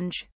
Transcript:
Challenge